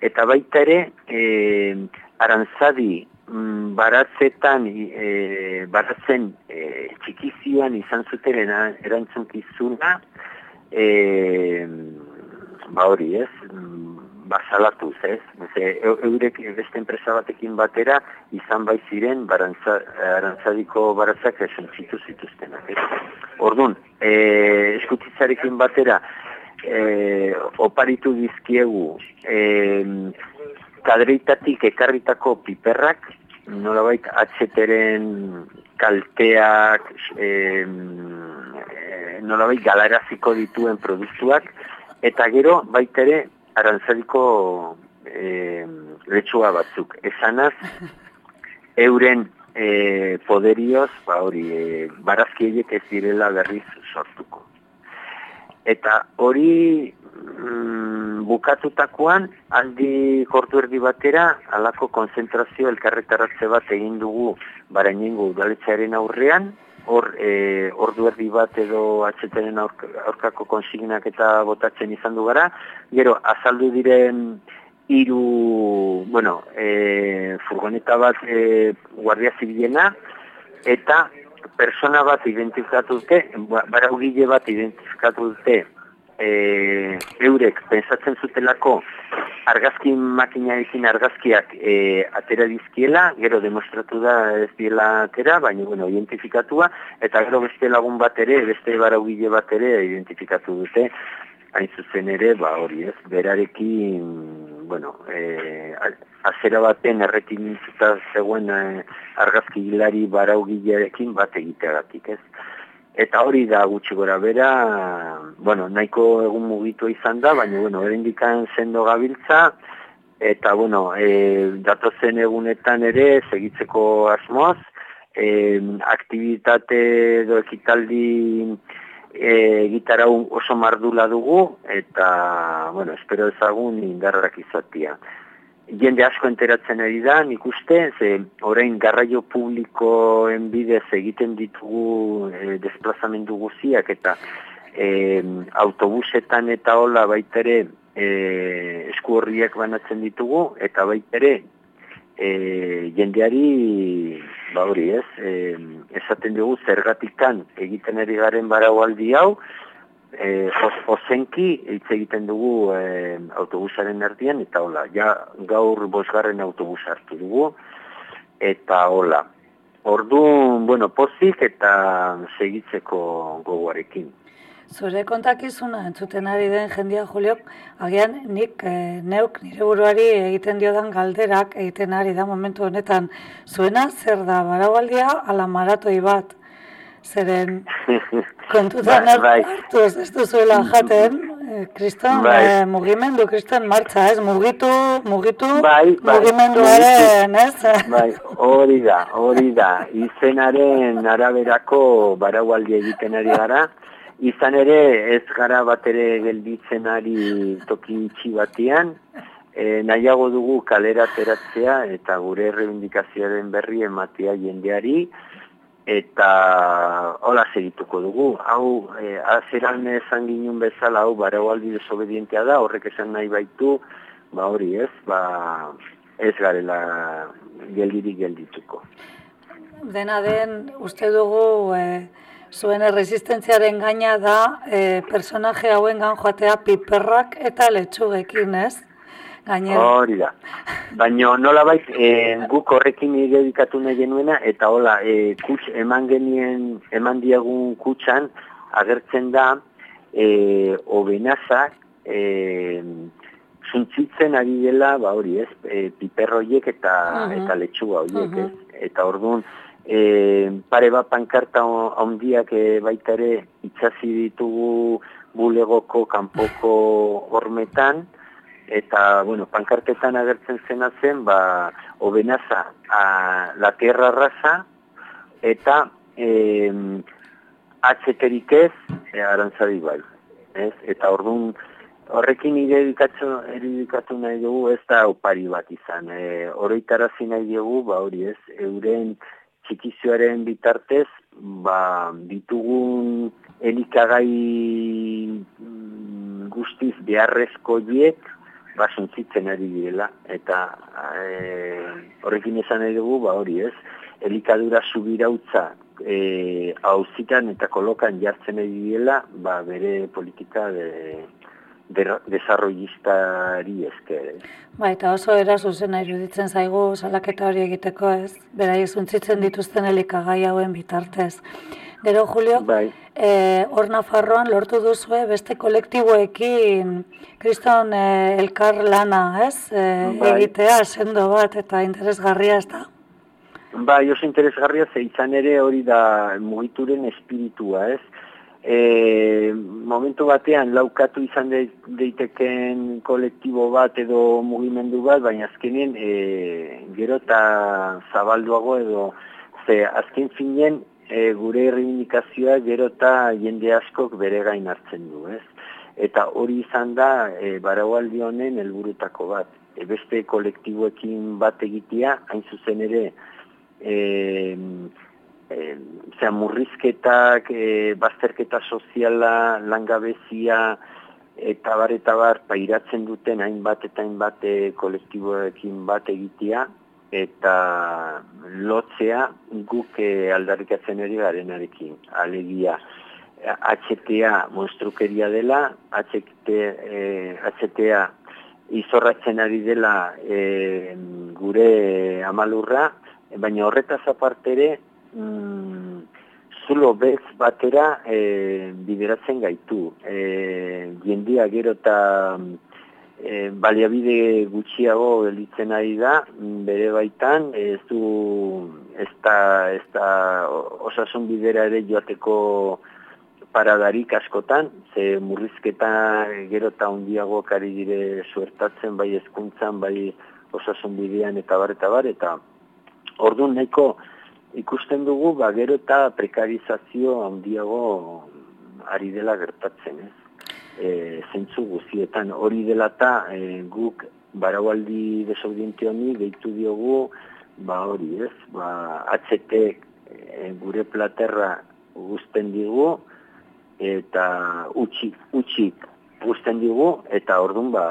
[SPEAKER 6] eta baita ere, e, arantzadi mm, baratzetan, e, baratzen e, txikizioan izan zuten erantzunkizuna, e, ba hori ez, basalatuz, ez? Ze, eurek beste enpresa batekin batera izan bai ziren barantza, arantzadiko baratzak esan zitu zituztenak, ez? Orduan, e, eskutitzarekin batera e, oparitu dizkiegu e, kadreitatik ekarritako piperrak, nolabait atxeteren kalteak, e, nolabait galaraziko dituen produktuak, eta gero baitere arantzadiko e, letxua batzuk. Esanaz, [LAUGHS] euren e, poderioz, ba hori, e, barazkieiek ez direla berriz sortuko. Eta hori mm, bukatutakoan, aldi kortu erdi batera, alako konzentrazio elkarretaratze bat egin dugu barainengo udaletxearen aurrean, hor e, ordu erdi bat edo atxetenen aurkako konsignak eta botatzen izan du gara. Gero, azaldu diren hiru bueno, e, furgoneta bat e, guardia zibilena, eta persona bat identifikatu dute, ba, baraugile bat identifikatu dute, e, eurek pensatzen zutelako argazki makinarekin argazkiak e, atera dizkiela, gero demostratu da ez diela atera, baina bueno, identifikatua, eta gero beste lagun bat ere, beste baraugile bat ere identifikatu dute, hain zuzen ere, ba hori ez, berarekin, bueno, e, azera baten errekin zegoen e, argazki hilari baraugilearekin bat egiteagatik ez. Eta hori da gutxi gora bera, bueno, nahiko egun mugitu izan da, baina, bueno, erindikan sendo gabiltza, eta, bueno, e, datozen egunetan ere, segitzeko asmoz, e, aktivitate edo ekitaldi e, gitarra oso mardula dugu, eta, bueno, espero ezagun indarrak izatia jende asko enteratzen ari da, nik uste, ze orain garraio publikoen bidez egiten ditugu e, desplazamendu guziak eta e, autobusetan eta hola baitere e, esku horriak banatzen ditugu eta baitere e, jendeari ba hori ez, e, esaten dugu zergatikan egiten ari garen baraualdi hau, e, ozenki hitz egiten dugu e, autobusaren erdian, eta hola, ja gaur bosgarren autobus hartu dugu, eta hola. Ordu, bueno, pozik eta segitzeko gogoarekin.
[SPEAKER 1] Zure kontakizuna entzuten ari den jendia Juliok, agian nik e, neuk nire buruari egiten diodan galderak egiten ari da momentu honetan. Zuena zer da, baraualdia ala maratoi bat? Zeren [LAUGHS] kontutan bai, bai. hartu ez, ez duzuela jaten, eh, kriston, bai. eh, mugimendu, kriston martza, ez, mugitu, mugitu, bai, bai. mugimendu ere, ez?
[SPEAKER 6] Bai, hori da, hori da, izenaren araberako baraualdi egiten ari gara, izan ere ez gara bat ere gelditzen ari toki itxi batian, e, nahiago dugu kalera teratzea eta gure reivindikazioaren berri ematea jendeari, eta hola segituko dugu. Hau, e, azeran esan ginen bezala, hau, baraualdi desobedientea da, horrek esan nahi baitu, ba hori ez, ba ez garela geldirik geldituko.
[SPEAKER 1] Dena den, uste dugu, e, zuen erresistentziaren gaina da, e, personaje hauen joatea piperrak eta letxugekin, ez? Gainera.
[SPEAKER 6] Hori da. Baina nolabait e, guk horrekin dedikatu nahi genuena eta hola, e, kuts eman genien, eman diagun kutsan agertzen da e, obenazak e, zuntzitzen ari dela, ba hori ez, e, piperroiek eta,
[SPEAKER 1] Mhm.
[SPEAKER 6] eta letxuga horiek
[SPEAKER 1] Mhm.
[SPEAKER 6] ez. Eta orduan, e, pare bat pankarta handiak e, baita ere itxasi ditugu bulegoko kanpoko hormetan, eta, bueno, pankartetan agertzen zena zen, ba, obenaza, a, la tierra raza, eta e, atxeterik ez, e, arantzadi bai. Ez? Eta orduan, horrekin iredikatu, iredikatu nahi dugu ez da opari bat izan. E, oroitarazi nahi dugu, ba hori ez, euren txikizioaren bitartez, ba, ditugun elikagai mm, guztiz beharrezko hiek, ba, suntzitzen ari direla, eta e, horrekin esan nahi dugu, ba hori ez, elikadura subirautza e, hauzitan eta kolokan jartzen ari direla, ba, bere politika de, de, desarrollistari esker.
[SPEAKER 1] Bai, eta oso era zuzena iruditzen zaigu salaketa hori egiteko ez, berai zuntzitzen dituzten elikagai hauen bitartez. Gero, Julio,
[SPEAKER 6] Bai.
[SPEAKER 1] eh, hor Nafarroan lortu duzue beste kolektiboekin kriston eh, elkar lana, ez? Eh,
[SPEAKER 6] Bai.
[SPEAKER 1] Egitea, sendo bat eta interesgarria ez da.
[SPEAKER 6] Bai, oso interesgarria ze izan ere hori da mugituren espiritua, ez? E, momentu batean laukatu izan de, deiteken kolektibo bat edo mugimendu bat, baina azkenien e, gero eta zabalduago edo ze azken finen e, gure erreindikazioa gero eta jende askok bere gain hartzen du, ez? Eta hori izan da e, baraualdi honen helburutako bat. E, beste kolektiboekin bat egitea, hain zuzen ere, e, e, zera, murrizketak, e, bazterketa soziala, langabezia, eta bar, eta bar, pairatzen duten hainbat eta hainbat e, kolektiboekin bat egitea, eta lotzea guk e, aldarrikatzen ere garenarekin, alegia. HTA monstrukeria dela, HT, e, HTA izorratzen ari dela e, gure amalurra, baina horretaz aparte ere, mm, zulo bez batera e, bideratzen gaitu. E, jendia gero eta e, baliabide gutxiago gelitzen ari da, bere baitan, ez du, ez da, ez da osasun bidera ere joateko paradarik askotan, ze murrizketa gero eta hundiago kari dire suertatzen, bai hezkuntzan, bai osasun bidean eta bar, eta bar, eta orduan nahiko ikusten dugu, ba, gero eta prekarizazio handiago ari dela gertatzen, ez? E, zentzu guztietan hori dela eta e, guk baraualdi desaudiente honi deitu diogu, ba hori, ez? Ba, HT e, gure platerra guzten digu, eta utxik, utxik guzten digu, eta orduan ba,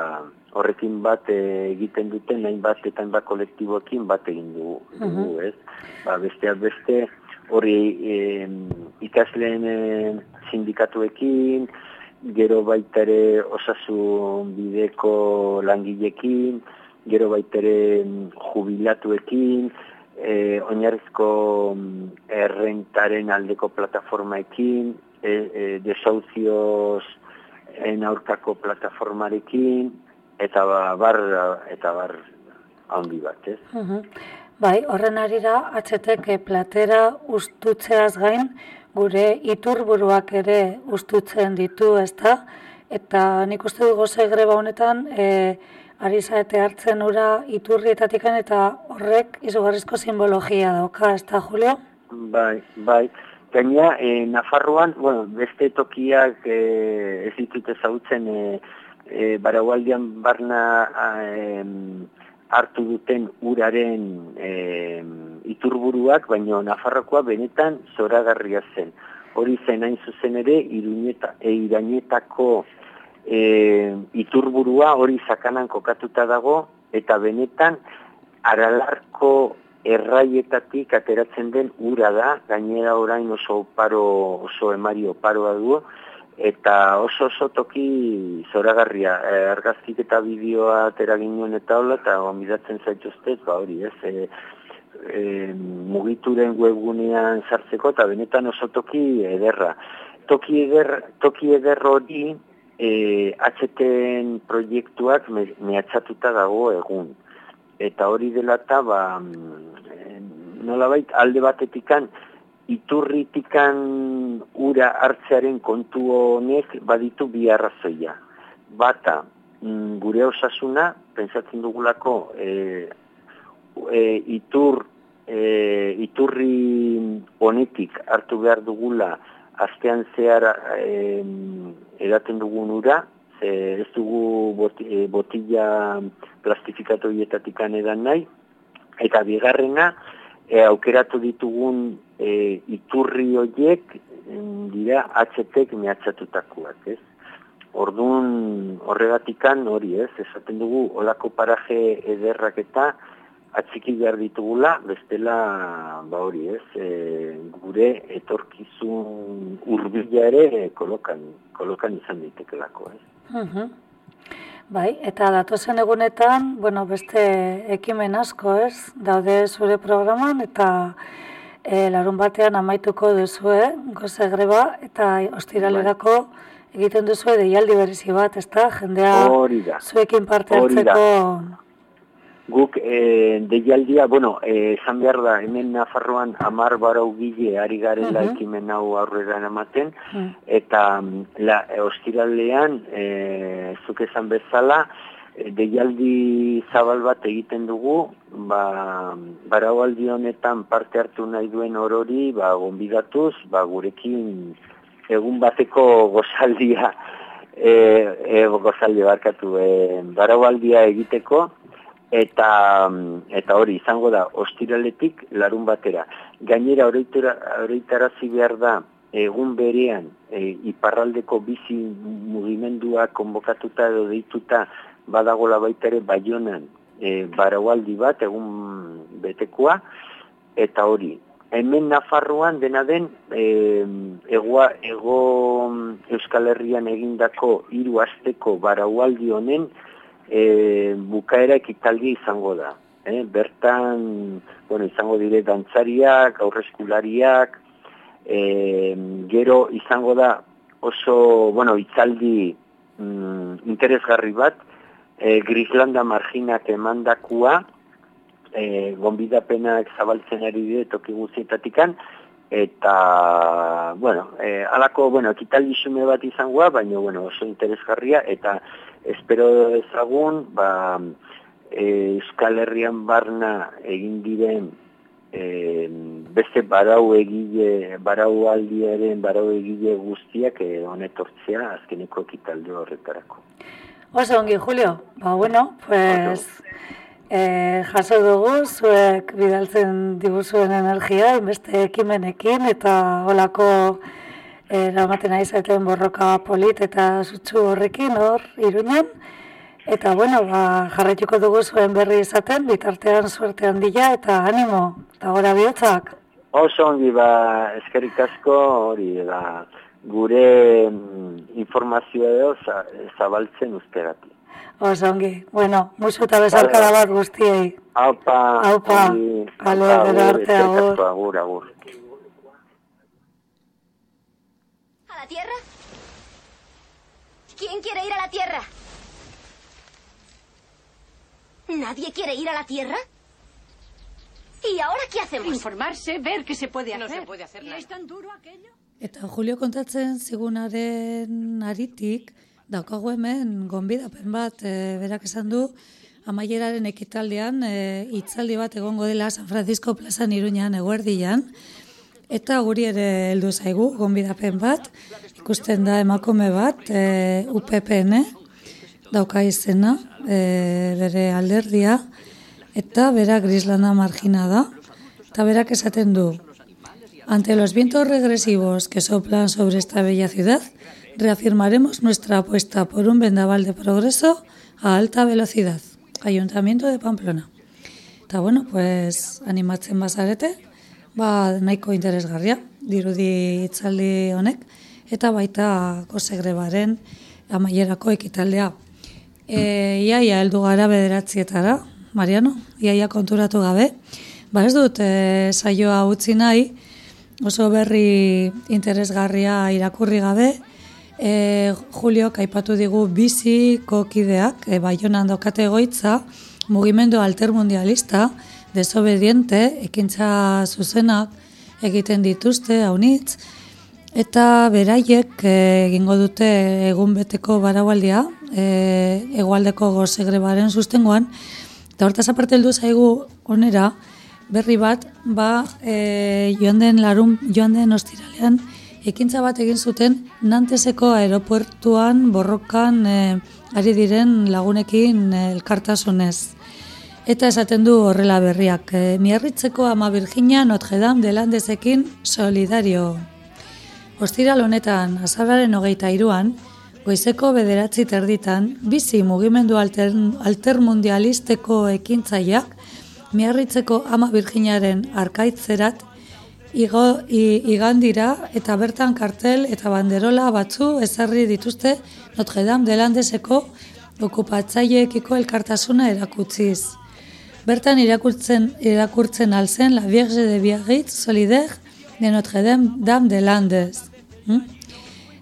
[SPEAKER 6] horrekin bat eh, egiten duten hainbat eta hainbat kolektiboekin bat egin dugu, dugu ez? Ba, besteak beste hori e, ikasleen e, sindikatuekin, gero baita ere osasun bideko langilekin, gero baita ere mm, jubilatuekin, e, oinarrizko mm, errentaren aldeko plataformaekin, e, e, desauzioz en aurkako plataformarekin, eta ba, bar, eta bar handi bat, ez?
[SPEAKER 1] Mhm. Bai, horren arira, atxeteke platera ustutzeaz gain, gure iturburuak ere ustutzen ditu, ezta? Eta nik uste dugu ze greba honetan, e, ari zaete hartzen ura iturrietatikan eta horrek izugarrizko simbologia dauka, ezta, Julio?
[SPEAKER 6] Bai, bai. Gaina, e, Nafarroan, bueno, beste tokiak e, ez ditut ezagutzen e, e, baraualdian barna e, hartu duten uraren e, iturburuak, baina Nafarrokoa benetan zoragarria zen. Hori zen hain zuzen ere, iruñeta, e, irainetako e, iturburua hori zakanan kokatuta dago, eta benetan aralarko erraietatik ateratzen den ura da, gainera orain oso paro, oso emari oparoa du, eta oso oso toki zoragarria, e, argazkik eta bideoa atera ginen eta hola, eta gomidatzen zaituztez, ba hori ez, e, e, mugituren webgunean sartzeko, eta benetan oso toki ederra. Toki eder, toki eder hori, e, atxeten proiektuak me, mehatxatuta dago egun. Eta hori dela eta, ba, nolabait, alde batetikan, iturritikan ura hartzearen kontu honek baditu bi arrazoia. Bata, mm, gure osasuna, pentsatzen dugulako, e, e, itur, e, iturri honetik hartu behar dugula astean zehar e, edaten dugun ura, ze ez dugu e, botilla plastifikatu hietatikan edan nahi, eta bigarrena, e, aukeratu ditugun e, iturri horiek dira atxetek mehatxatutakoak, ez? Orduan horregatikan hori, ez? Esaten dugu olako paraje ederrak eta atxiki behar ditugula, bestela ba hori, ez? E, gure etorkizun urbila ere kolokan, kolokan izan ditekelako, ez?
[SPEAKER 1] Uh Bai, eta datozen egunetan, bueno, beste ekimen asko, ez? Daude zure programan eta e, larun batean amaituko duzue, goze greba, eta ostiralerako egiten duzue deialdi berezi bat, ezta? Jendea zuekin parte hartzeko
[SPEAKER 6] guk e, deialdia, bueno, eh, esan behar da, hemen Nafarroan amar barau gile ari garela uh ekimen hau aurrera ematen, eta la, e, ostiralean, e, zuk esan bezala, deialdi zabal bat egiten dugu, ba, barau aldi honetan parte hartu nahi duen orori, ba, gonbidatuz, ba, gurekin egun bateko gozaldia, e, e, gozaldia barkatu, e, barau aldia egiteko, eta eta hori izango da ostiraletik larun batera. Gainera oroitarazi behar da egun berean e, iparraldeko bizi mugimendua konbokatuta edo deituta badagola baita ere baionan e, baraualdi bat egun betekoa eta hori. Hemen Nafarroan dena den e, egua, ego Euskal Herrian egindako hiru asteko baraualdi honen e, bukaera ekitaldi izango da. E, bertan, bueno, izango dire dantzariak, aurreskulariak, e, gero izango da oso, bueno, itzaldi mm, interesgarri bat, e, Grislanda marginak emandakua, e, gonbidapenak zabaltzen ari dire toki guzietatikan, eta, bueno, e, alako, bueno, ekitaldi xume bat izangoa, baina, bueno, oso interesgarria, eta espero ezagun, ba, e, Euskal Herrian barna egin diren e, beste barau egile, barau aldiaren, barau egile guztiak e, honetortzea azkeneko ekitalde horretarako.
[SPEAKER 1] Oso ongi, Julio. Ba, bueno, pues... E, jaso dugu, zuek bidaltzen diguzuen energia, beste ekimenekin, eta holako eramaten ari zaiten borroka polit eta zutsu horrekin hor irunen. Eta bueno, ba, jarraituko dugu zuen berri izaten, bitartean suerte handia eta animo, eta gora bihotzak.
[SPEAKER 6] Oso ongi ba, eskerik asko hori da, gure mm, informazioa edo zabaltzen usterati.
[SPEAKER 1] Oso ongi, bueno, musu eta bezarkada bat guztiei.
[SPEAKER 6] Aupa,
[SPEAKER 1] aupa, kale, bera arte
[SPEAKER 6] agur. Agur.
[SPEAKER 7] Tierra? ¿Quién quiere ir a la Tierra? ¿Nadie quiere ir a la Tierra? ¿Y ahora qué hacemos?
[SPEAKER 8] Informarse, ver qué se puede hacer.
[SPEAKER 3] No se puede hacer nada.
[SPEAKER 8] ¿Y es tan duro aquello?
[SPEAKER 1] Eta Julio kontatzen zigunaren aritik, daukagu hemen gonbidapen bat, e, berak esan du, amaieraren ekitaldean, e, itzaldi bat egongo dela San Francisco plazan iruñan eguerdian, Eta guri ere heldu zaigu, gonbidapen bat, ikusten da emakume bat, e, UPPN, dauka izena, e, bere alderdia, eta bera grislana margina da, eta berak esaten du, ante los vientos regresivos que soplan sobre esta bella ciudad, reafirmaremos nuestra apuesta por un vendaval de progreso a alta velocidad. Ayuntamiento de Pamplona. Eta bueno, pues animatzen bazarete, ba, nahiko interesgarria, dirudi itzaldi honek, eta baita gozegrebaren amaierako ekitaldea. E, iaia heldu gara bederatzietara, Mariano, iaia konturatu gabe. Ba ez dut e, saioa utzi nahi, oso berri interesgarria irakurri gabe, e, Julio kaipatu digu bizi kokideak, e, baionan dokate goitza, mugimendu altermundialista, desobediente, ekintza zuzenak egiten dituzte, haunitz, eta beraiek e, egingo dute egun beteko baraualdia, e, egualdeko gozegrebaren sustengoan, eta hortaz aparte heldu zaigu onera, berri bat, ba, e, joan den larun, joan den ostiralean, ekintza bat egin zuten Nanteseko aeropuertuan borrokan e, ari diren lagunekin elkartasunez. Eta esaten du horrela berriak, e, miarritzeko ama Virginia Notre Dame de Landesekin solidario. Ostiral honetan, azararen hogeita iruan, goizeko bederatzi terditan, bizi mugimendu alter, altermundialisteko ekintzaiak, miarritzeko ama Virginiaren arkaitzerat, igo, i, igandira eta bertan kartel eta banderola batzu ezarri dituzte Notre Dame de Landeseko okupatzaileekiko elkartasuna erakutziz. Bertan irakurtzen, irakurtzen alzen la Vierge de Biarritz solidaire de Notre Dame de Landes. Hmm?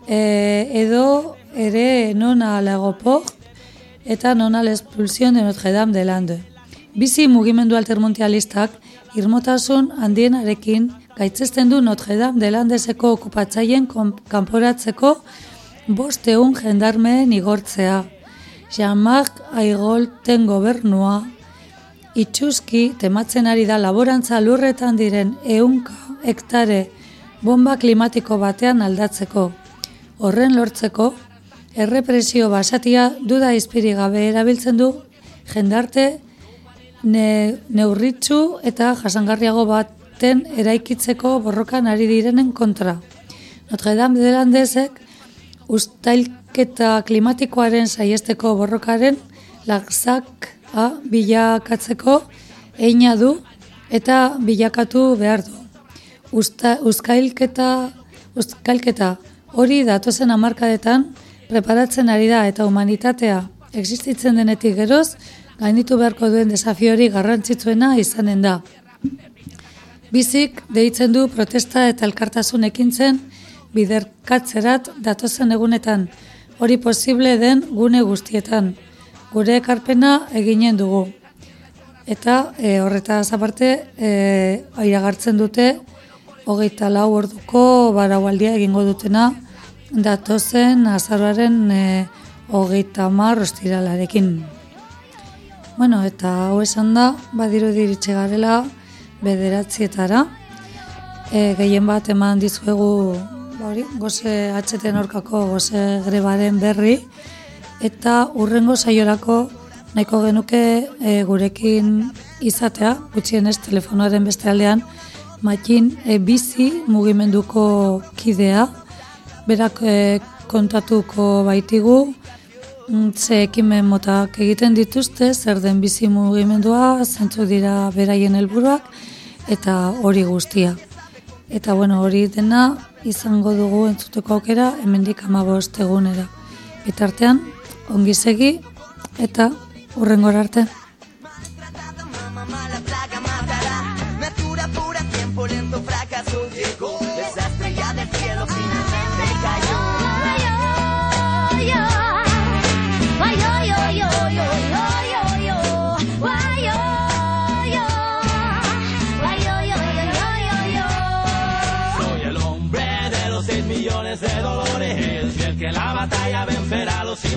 [SPEAKER 1] E, edo ere non a l'aeroport eta non a l'expulsión de Notre Dame de Landes. Bizi mugimendu altermondialistak irmotasun handienarekin gaitzesten du Notre Dame de Landeseko okupatzaileen kanporatzeko bosteun jendarmeen igortzea. Jean-Marc Aigolten gobernua itxuski tematzen ari da laborantza lurretan diren ehunka hektare bomba klimatiko batean aldatzeko. Horren lortzeko, errepresio basatia duda izpiri gabe erabiltzen du jendarte ne, neurritzu eta jasangarriago baten eraikitzeko borrokan ari direnen kontra. Notre Dame de ustailketa klimatikoaren saiesteko borrokaren lagzak a, bilakatzeko eina du eta bilakatu behar du. Usta, uzkailketa, uzkailketa hori datozen amarkadetan preparatzen ari da eta humanitatea existitzen denetik geroz, gainditu beharko duen desafiori garrantzitsuena izanen da. Bizik deitzen du protesta eta elkartasun ekintzen biderkatzerat datozen egunetan, hori posible den gune guztietan. Gure ekarpena eginen dugu. Eta e, horretaz aparte, e, airagartzen dute, hogeita lau orduko baraualdia egingo dutena, datozen azaroaren e, hogeita mar ostiralarekin. Bueno, eta hau esan da, badiru diritxe garela bederatzietara. E, gehien bat eman dizuegu ba hori, goze atxeten orkako goze grebaren berri. Eta urrengo saiorako nahiko genuke e, gurekin izatea, gutxienez telefonoaren beste aldean, makin e, bizi mugimenduko kidea, berak e, kontatuko baitigu, Mm, ze ekimen motak egiten dituzte, zer den bizi mugimendua, zentzu dira beraien helburuak eta hori guztia. Eta bueno, hori dena izango dugu entzuteko aukera hemendik 15 egunera. Eta artean ongi segi eta urrengora arte.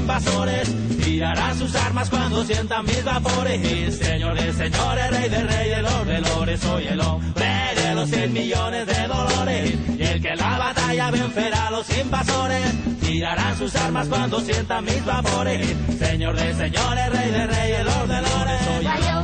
[SPEAKER 9] Invasores. Tirará sus armas cuando sientan mis vapores. Señor de señores, rey de lord de lores. Soy el hombre de los seis millones de dolores y el que la batalla vencerá a los invasores. Tirarán sus armas cuando sientan mis vapores. Señor de señores, rey de lord de lores. Soy el